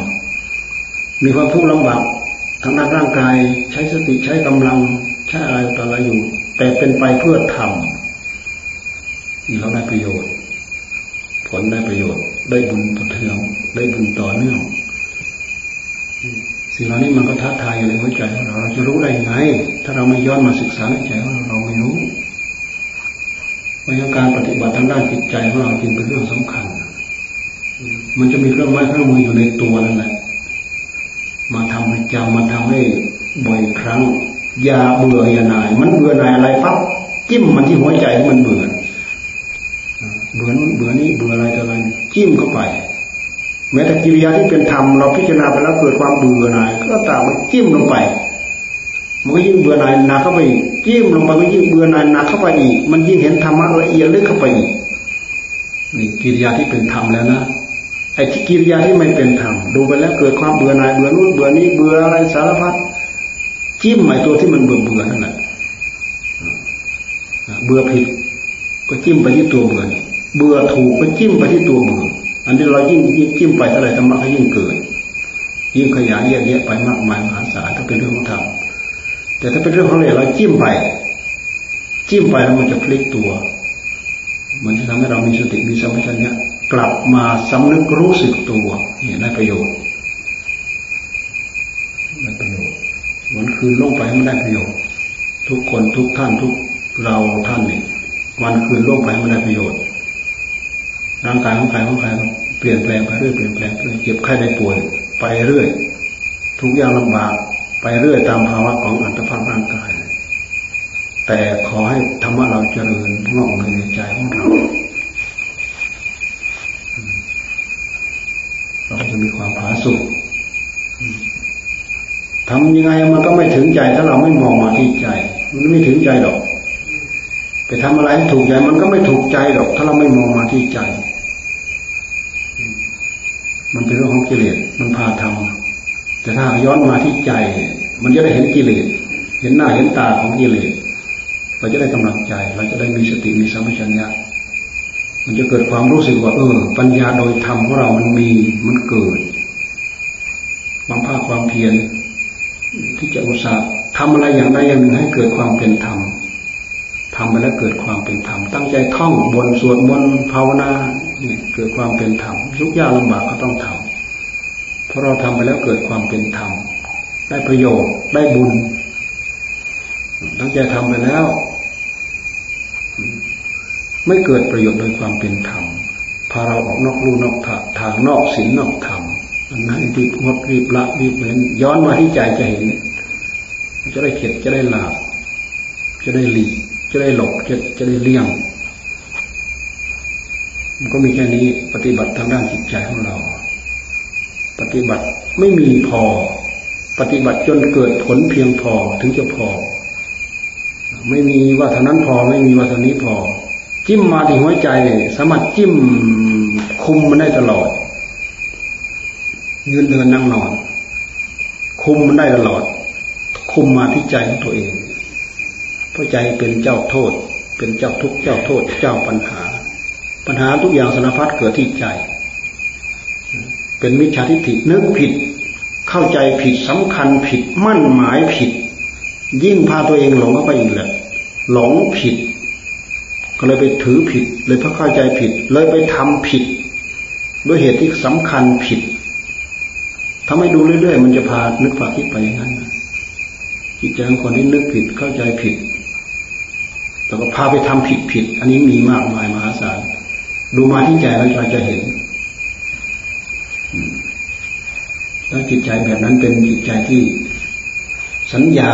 มีความทุกข์ลำบาก ทางด้านร่างกายใช้สติใช้กำลังใช้อะไรต่ออะไรอยู่ แต่เป็นไปเพื่อทำนี่เราได้ประโยชน์ ผลได้ประโยชน์ ได้บุญต่อเทืองได้บุญต่อเนื่องสิ่งเหล่านี้มันก็ท้าทายอยู่ในหัวใจของเราเราจะรู้ได้ยังไง ถ้าเราไม่ย้อนมาศึกษาในใจของเราเราไม่รู้เพราะการปฏิบัติทางด้านจิตใจของเราจึงเป็นเรื่องสำคัญ มันจะมีเครื่องไม้เครื่องมืออยู่ในตัวนั่นแหละ มาทำให้จำมาทำให้บ่อยครั้ง อย่าเบื่ออย่าหน่าย มันเบื่อหน่ายอะไรปั๊บจิ้มมันที่หัวใจมันเบื่อเบื่อนู้นเบื่อนี้เบื่ออะไรต่ออะไรจิ้มเข้าไป แม้แต่กิริยาที่เป็นธรรมเราพิจารณาไปแล้วเกิดความเบื่อหน่ายก็ตามมันจิ้มลงไปมันก็ยิ่งเบื่อหน่ายหนักเข้าไปอีกจิ้มลงไปก็ยิ่งเบื่อหน่ายหนักเข้าไปอีก มันยิ่งเห็นธรรมะละเอียดลึกเข้าไปอีกนี่กิริยาที่เป็นธรรมแล้วนะ ไอ้กิริยาที่ไม่เป็นธรรมดูไปแล้วเกิดความเบื่อหน่ายเบื่อนู้นเบื่อนี้เบื่ออะไรสารพัดจิ้มไอ้ตัวที่มันเบื่อเบื่อนั่นแหละเบื่อผิดก็จิ้มไปที่ตัวเบื่อเบื่อถูกก็จิ้มไปที่ตัวเบื่ออันนี้เรายิ่งยิ่งจิ้มไปเท่าไรธรรมะก็ยิ่งเกิด ยิ่งขยายแยกแยะไปมากมายมหาศาลถ้าเป็นเรื่องของธรรมแต่ถ้าเป็นเรื่องของเราเราจิ้มไป จิ้มไปแล้วมันจะพลิกตัว มันจะทำให้เรามีสติมีสัมปชัญญะ กลับมาสำนึกรู้สึกตัวนี่ได้ประโยชน์ได้ประโยชน์วันคืนลงไปมันได้ประโยชน์ทุกคนทุกท่านทุกเราท่านนี่วันคืนลงไปมันได้ประโยชน์ร่างกายของใครของใครเปลี่ยนแปลงไปเรื่อยเปลี่ยนแปลงไปเรื่อยเจ็บไข้ได้ป่วย ไปเรื่อย ทุกอย่างลำบาก ไปเรื่อยตามภาวะของอัตภาพร่างกาย แต่ขอให้ธรรมะเราเจริญงอกเงยในใจของเราเรา จะมีความผาสุกทำยังไงมันก็ไม่ถึงใจถ้าเราไม่มองมาที่ใจ มันไม่ถึงใจหรอกไปทำอะไรให้ถูกใจมันก็ไม่ถูกใจหรอก ถ้าเราไม่มองมาที่ใจ มันเป็นเรื่องของกิเลสมันพาทำแต่ถ้าย้อนมาที่ใจ มันจะได้เห็นกิเลสเห็นหน้าเห็นตาของกิเลสเราจะได้กำลังใจ เราจะได้มีสติมีสัมปชัญญะ มันจะเกิดความรู้สึกว่าเออปัญญาโดยธรรมของเรามันมีมันเกิดความภาคความเพียรที่จะอุตส่าห์ทำอะไรอย่างใดอย่างหนึ่งให้เกิดความเป็นธรรมทำไปแล้วเกิดความเป็นธรรมตั้งใจท่องบนสวดมนต์ภาวนาเนี่ยเกิดความเป็นธรรมทุกยากลำบากก็ต้องทำเพราะเราทำไปแล้วเกิดความเป็นธรรมได้ประโยชน์ได้บุญตั้งใจทำไปแล้ว ไม่เกิดประโยชน์โดยความเป็นธรรมพาเราออกนอกลู่นอกทางนอกศีลนอกธรรมอันนั้นรีบงดรีบละรีบเว้นย้อนมาที่ใจจะเห็นจะได้เข็ดจะได้หลาบจะได้หลีกจะได้หลบจะจะได้เลี่ยงมันก็มีแค่นี้ปฏิบัติทางด้านจิตใจของเรา ปฏิบัติไม่มีพอ ปฏิบัติจนเกิดผลเพียงพอถึงจะพอ ไม่มีว่าเท่านั้นพอไม่มีว่าเท่านี้พอ จิ้มมาที่หัวใจ สามารถจิ้มคุมมันได้ตลอด ยืนเดินนั่งนอน คุมมันได้ตลอด คุมมาที่ใจของตัวเองเพราะใจเป็นเจ้าโทษ เป็นเจ้าทุกข์เจ้าโทษ เจ้าปัญหา ปัญหาทุกอย่างสารพัดเกิดที่ใจ เป็นมิจฉาทิฏฐินึกผิด เข้าใจผิดสำคัญผิดมั่นหมายผิด ยิ่งพาตัวเองหลงเข้าไปอีกแหละหลงผิด ก็เลยไปถือผิด เลยเพระเข้าใจผิด เลยไปทำผิด ด้วยเหตุที่สำคัญผิดทำให้ดูเรื่อยๆ มันจะพานึกพาคิดไปอย่างนั้นจิตใจของคนที่นึกผิดเข้าใจผิดแล้วก็พาไปทำผิดผิด อันนี้มีมากมายมหาศาลดูมาที่ใจแล้วเราจะเห็นแล้วจิตใจแบบนั้นเป็นจิตใจที่สัญญา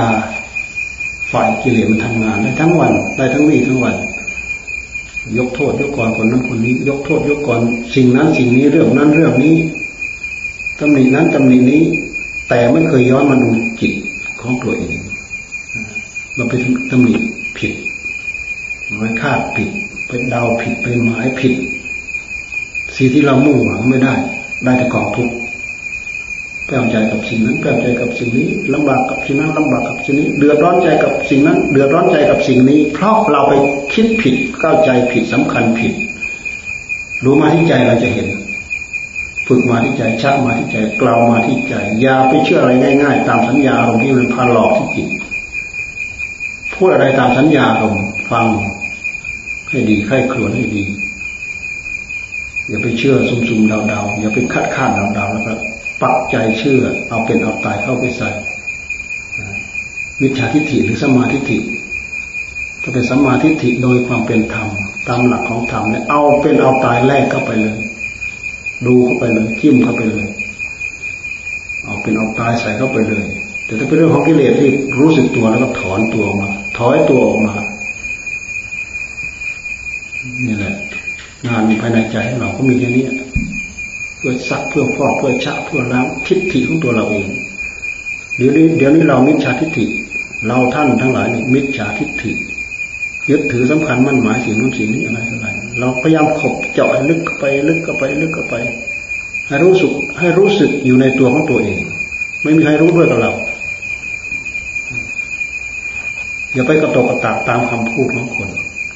ฝ่ายกิเลสมันทำงานได้ทั้งวันได้ทั้งวี่ทั้งวัน ยกโทษยกก่อนคนนั้นคนนี้ ยกโทษยกก่อนสิ่งนั้นสิ่งนี้เรื่องนั้นเรื่องนี้ตำหนินั้นตำหนินี้ แต่ไม่เคยย้อนมาดูจิตของตัวเองเราไปตำหนิผิดไว้คาดผิดไปเดาผิดไปหมายผิดสิ่งที่เรามุ่งหวังไม่ได้ ได้แต่กองทุกข์ ไปแปลใจกับสิ่งนั้นแปลใจกับสิ่งนี้ลำบากกับสิ่งนั้นลำบากกับสิ่งนี้ เดือดร้อนใจกับสิ่งนั้น เดือดร้อนใจกับสิ่งนี้ เพราะเราไปคิดผิดเข้าใจผิดสำคัญผิด รู้มาที่ใจเราจะเห็น ฝึกมาที่ใจชักมาที่ใจกล่าวมาที่ใจอย่าไปเชื่ออะไรง่าย ๆ ตามสัญญาอารมณ์ที่มันพาหลอกที่จิตพูดอะไรตามสัญญาอารมณ์ฟังให้ดีใคร่ครวญให้ดี อย่าไปเชื่อซุ่มๆเดาๆอย่าไปคาดคาดเดาๆแล้วก็ ปักใจเชื่อ เอาเป็นเอาตายเข้าไปใส่มิจฉาทิฏฐิหรือสมาทิฏฐิถ้าเป็นสมาทิฏฐิโดยความเป็นธรรมตามหลักของธรรมเนี่ยเอาเป็นเอาตายแลกเข้าไปเลย ดูเข้าไปเลยจิ้มเข้าไปเลย เอาเป็นเอาตายใส่เข้าไปเลย แต่ถ้าเป็นเรื่องของกิเลสที่รู้สึกตัวแล้วก็ถอนตัวออกมา ถอยตัวออกมานี่แหละงานภายในใจของเราก็มีแค่นี้ เพื่อซักเพื่อฟอกเพื่อชะเพื่อล้างทิฏฐิของตัวเราเองเดี๋ยวนี้เดี๋ยวนี้เรามิจฉาทิฏฐิ เราท่านทั้งหลายนี่มิจฉาทิฏฐิยึดถือสำคัญมั่นหมายสิ่งนู้นสิ่งนี้อะไรอะไรเราพยายามขบเจาะลึกเข้าไปลึกเข้าไปลึกเข้าไป ให้รู้สึกให้รู้สึกอยู่ในตัวของตัวเอง ไม่มีใครรู้ด้วยกับเราอย่าไปกระตกกระตากตามคำพูดของคน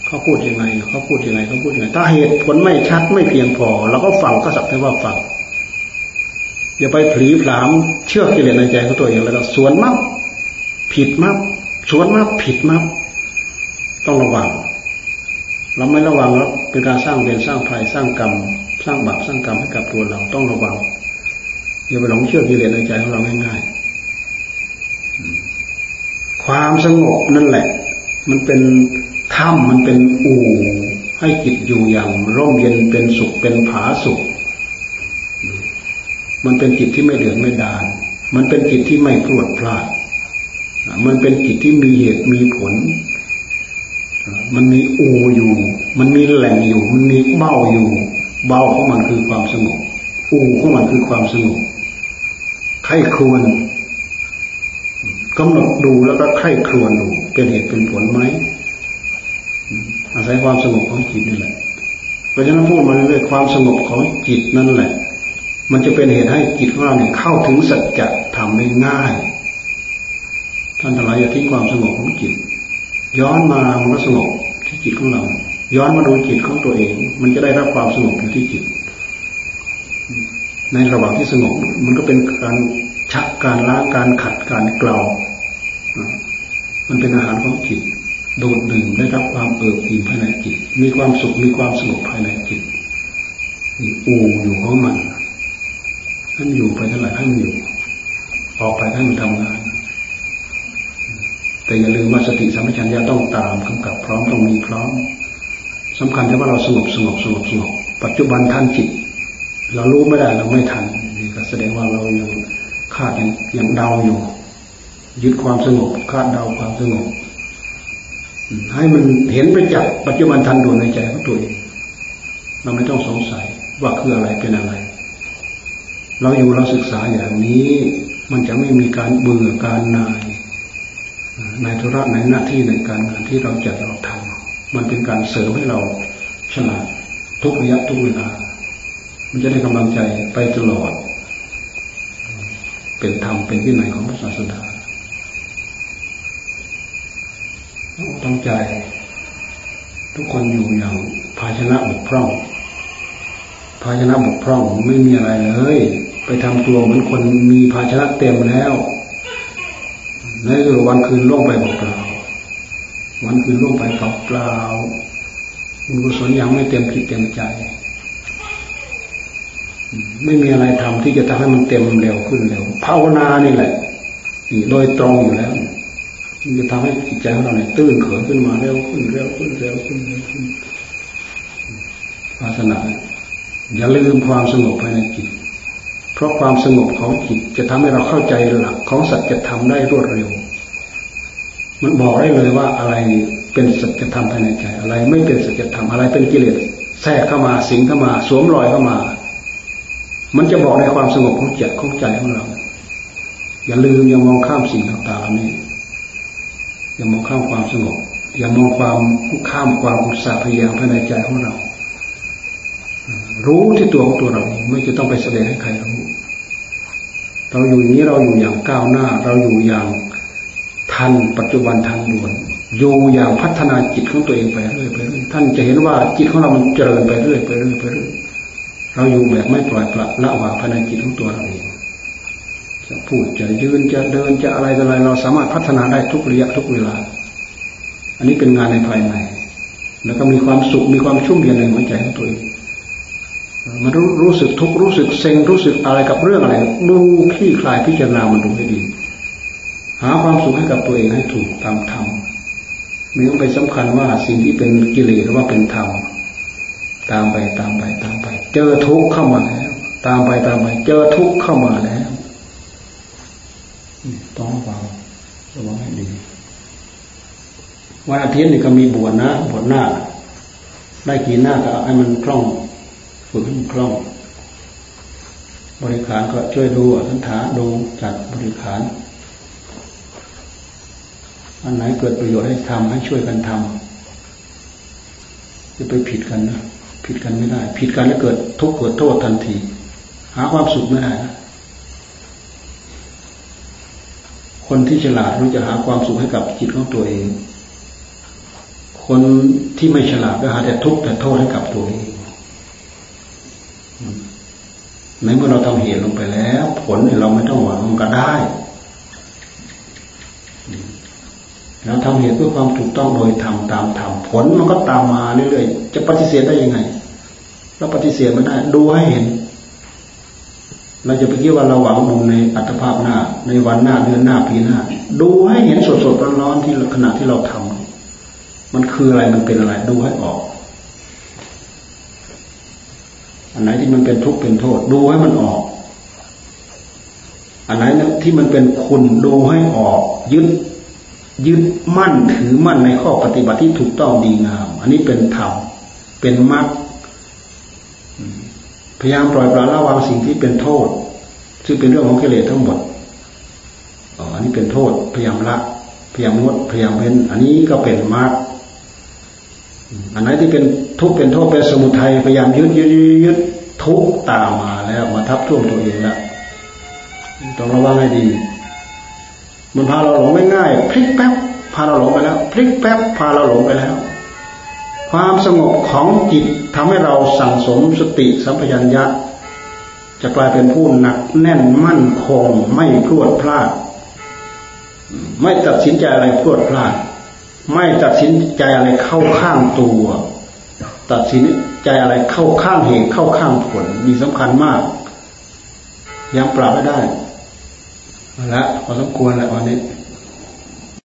เขาพูดยังไงเขาพูดยังไงเขาพูดยังไงถ้าเหตุผลไม่ชัดไม่เพียงพอเราก็ฟังก็สักแต่ว่าฟังอย่าไปผลีผลามเชื่อกิเลสในใจของตัวเองแล้วก็สวนมักผิดมักสวนมักผิดมักต้องระวัง เราไม่ระวังแล้วเป็นการสร้างเวรสร้างภัยสร้างกรรม สร้างบาปสร้างกรรมให้กับตัวเราต้องระวังอย่าไปหลงเชื่อกิเลสในใจของเราง่ายๆความสงบนั่นแหละ มันเป็น ถ้ำมันเป็นอู่ให้จิตอยู่อย่างร่มเย็นเป็นสุขเป็นผาสุข มันเป็นจิตที่ไม่เหลืองไม่ดาน มันเป็นจิตที่ไม่พรวดพลาด มันเป็นจิตที่มีเหตุมีผล มันมีอูอยู่ มันมีแหล่งอยู่ มันมีเบ้าอยู่ เบ้าของมันคือความสงบ อูของมันคือความสงบใครครวนกำหนดดูแล้วก็ใครครวนดูเป็นเหตุเป็นผลไหม อาศัยความสงบของจิตนี่แหละเพราะฉะนั้นพูดมาเรื่อยๆความสงบของจิตนั่นแหละ มันจะเป็นเหตุให้จิตของเราเนี่ยเข้าถึงสัจธรรมได้ง่าย ท่านทั้งหลายอย่าทิ้งความสงบของจิต ย้อนมามันก็สงบที่จิตของเรา ย้อนมาดูจิตของตัวเอง มันจะได้รับความสงบอยู่ที่จิต ในระหว่างที่สงบมันก็เป็นการชักการล้างการขัดการเกลามันเป็นอาหารของจิต โดูดดื่มได้รับความเอิบอิ่มภายในจิต มีความสุขมีความสงบภายในจิตมีอูอยู่ของมันท่านอยู่ไปเท่าไหร่ให้มันอยู่ ออกไปให้มันทำงาน แต่อย่าลืมว่าสติสัมปชัญญะต้องตามกำกับพร้อมต้องมีพร้อมสำคัญที่ว่าเราสงบสงบสงบสงบปัจจุบันทันจิต เรารู้ไม่ได้เราไม่ทันนี่ก็แสดงว่าเรายังคาดยังยังเดาอยู่ยึดความสงบคาดเดาความสงบ ให้มันเห็นไปจากปัจจุบันทันด่วนในใจของตัวเองเราไม่ต้องสงสัยว่าคืออะไรเป็นอะไร เราอยู่เราศึกษาอย่างนี้ มันจะไม่มีการเบื่อการนายในธุระในหน้าที่ในการงานที่เราจะเราทำมันเป็นการเสริมให้เราฉลาดทุกระยะทุกเวลา มันจะได้กำลังใจไปตลอด เป็นธรรมเป็นวินัยของพระศาสดา ตั้งใจ ทุกคนอยู่อย่างภาชนะบกพร่อง ภาชนะบกพร่องไม่มีอะไรเลย ไปทำตัวเหมือนคนมีภาชนะเต็มแล้วนั่นคือวันคืนล่วงไปเปล่าวันคืนล่วงไปเปล่าบุญกุศลยังไม่เต็มผิดเต็มใจ ไม่มีอะไรทำที่จะทำให้มันเต็มเร็วขึ้นเร็วภาวนานี่แหละโดยตรงอยู่แล้ว มันจะทำให้จิตใจของเราเนี่ยตื้นเขินขึ้นมาเร็วขึ้นเร็วขึ้นเร็วขึ้นเร็วขึ้นภาสนาอย่าลืมความสงบภายในจิต เพราะความสงบของจิตจะทำให้เราเข้าใจหลักของสัจธรรมได้รวดเร็ว มันบอกได้เลยว่าอะไรเป็นสัจธรรมภายในใจ อะไรไม่เป็นสัจธรรมอะไรเป็นกิเลสแทรกเข้ามาสิงเข้ามา สวมรอยเข้ามา มันจะบอกในความสงบของจิตของใจของเรา อย่าลืมอย่ามองข้ามสิ่งต่างๆนี้ อย่ามองข้ามความสงบ อย่ามองความข้ามความอุตสาห์พยายามภายในใจของเรา รู้ที่ตัวของตัวเราไม่จะต้องไปแสดงให้ใครรู้เราอยู่อย่างนี้เราอยู่อย่างก้าวหน้า เราอยู่อย่างทันปัจจุบันทันด่วนอยู่อย่างพัฒนาจิตของตัวเองไปเรื่อยไปเรื่อยท่านจะเห็นว่าจิตของเรามันเจริญไปเรื่อยไปเรื่อยไปเรื่อยเราอยู่แบบไม่ปล่อยปละละวางภายในจิตของตัวเราเอง จะพูดจะยืนจะเดินจะอะไรอะไรเราสามารถพัฒนาได้ทุกระยะทุกเวลา อันนี้เป็นงานในภายใน แล้วก็มีความสุขมีความชุ่มเย็นในหัวใจของตัวเองมันรู้รู้สึกทุกรู้สึกเซ็งรู้สึกอะไรกับเรื่องอะไรดูขี้คลายพิจารณามันดูให้ดี หาความสุขให้กับตัวเองให้ถูกตามธรรมไม่ต้องไปสำคัญว่าสิ่งที่เป็นกิเลสหรือว่าเป็นธรรมตามไปตามไปตามไป เจอทุกข์เข้ามาแล้ว ตามไปตามไป เจอทุกข์เข้ามาแล้ว ต้องฟังระวังให้ดีวันอาทิตย์นี่ก็มีบวชนะบวชหน้า ได้กี่หน้าก็ให้มันคล่องฝึกให้มันคล่อง บริขารก็ช่วยดูสันถาดูจัดบริขารอันไหนเกิดประโยชน์ให้ทำให้ช่วยกันทำจะไปผิดกันนะผิดกันไม่ได้ ผิดกันแล้วเกิดทุกข์เกิดโทษทันที หาความสุขไม่ได้นะ คนที่ฉลาดรู้จะหาความสุขให้กับจิตของตัวเอง คนที่ไม่ฉลาดก็หาแต่ทุกข์แต่โทษให้กับตัวเองในเมื่อเราทำเหตุลงไปแล้ว ผลเราไม่ต้องหวังก็ได้เราทำเหตุเพื่อความถูกต้องโดยทำตามธรรมผลมันก็ตามมาเรื่อยๆจะปฏิเสธได้ยังไงเราปฏิเสธไม่ได้ ดูให้เห็น เราจะไปคิดว่าเราหวังบุญในอัตภาพหน้า ในวันหน้าเดือนหน้าปีหน้า ดูให้เห็นสดๆร้อนๆที่ขณะที่เราทำมันคืออะไรมันเป็นอะไร ดูให้ออก อันไหนที่มันเป็นทุกข์เป็นโทษ ดูให้มันออก อันไหนที่มันเป็นคุณดูให้ออก ยึดยึดมั่นถือมั่นในข้อปฏิบัติที่ถูกต้องดีงาม อันนี้เป็นธรรมเป็นมรรค พยายามปล่อยปละละวางสิ่งที่เป็นโทษ ซึ่งเป็นเรื่องของกิเลสทั้งหมดอันนี้เป็นโทษ พยายามละ พยายามงดพยายามเว้นอันนี้ก็เป็นมรรคอันไหนที่เป็นทุกข์เป็นโทษเป็นสมุทัยพยายามยึดยึดยึดทุกตามมาแล้ว มาทับท่วมตัวเองแล้วต้องระวังให้ดี มันพาเราหลงไม่ง่ายพลิกแป๊บพาเราหลงไปแล้ว พลิกแป๊บพาเราหลงไปแล้ว ความสงบของจิตทำให้เราสั่งสมสติสัมปชัญญะ จะกลายเป็นผู้หนักแน่นมั่นคงไม่พลวดพลาด ไม่ตัดสินใจอะไรพลวดพลาด ไม่ตัดสินใจอะไรเข้าข้างตัว ตัดสินใจอะไรเข้าข้างเหตุเข้าข้างผลมีสำคัญมาก ยังปรับไม่ได้มาละพอสมควรแล้ววันนี้